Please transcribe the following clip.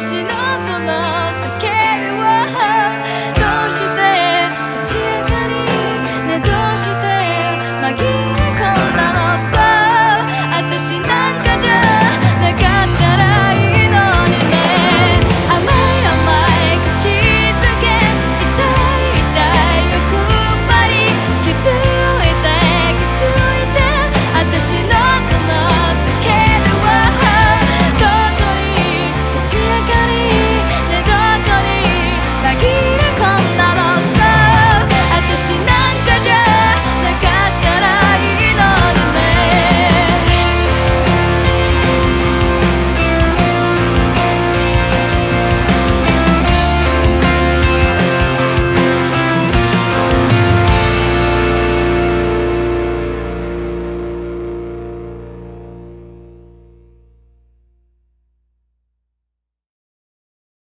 私のこの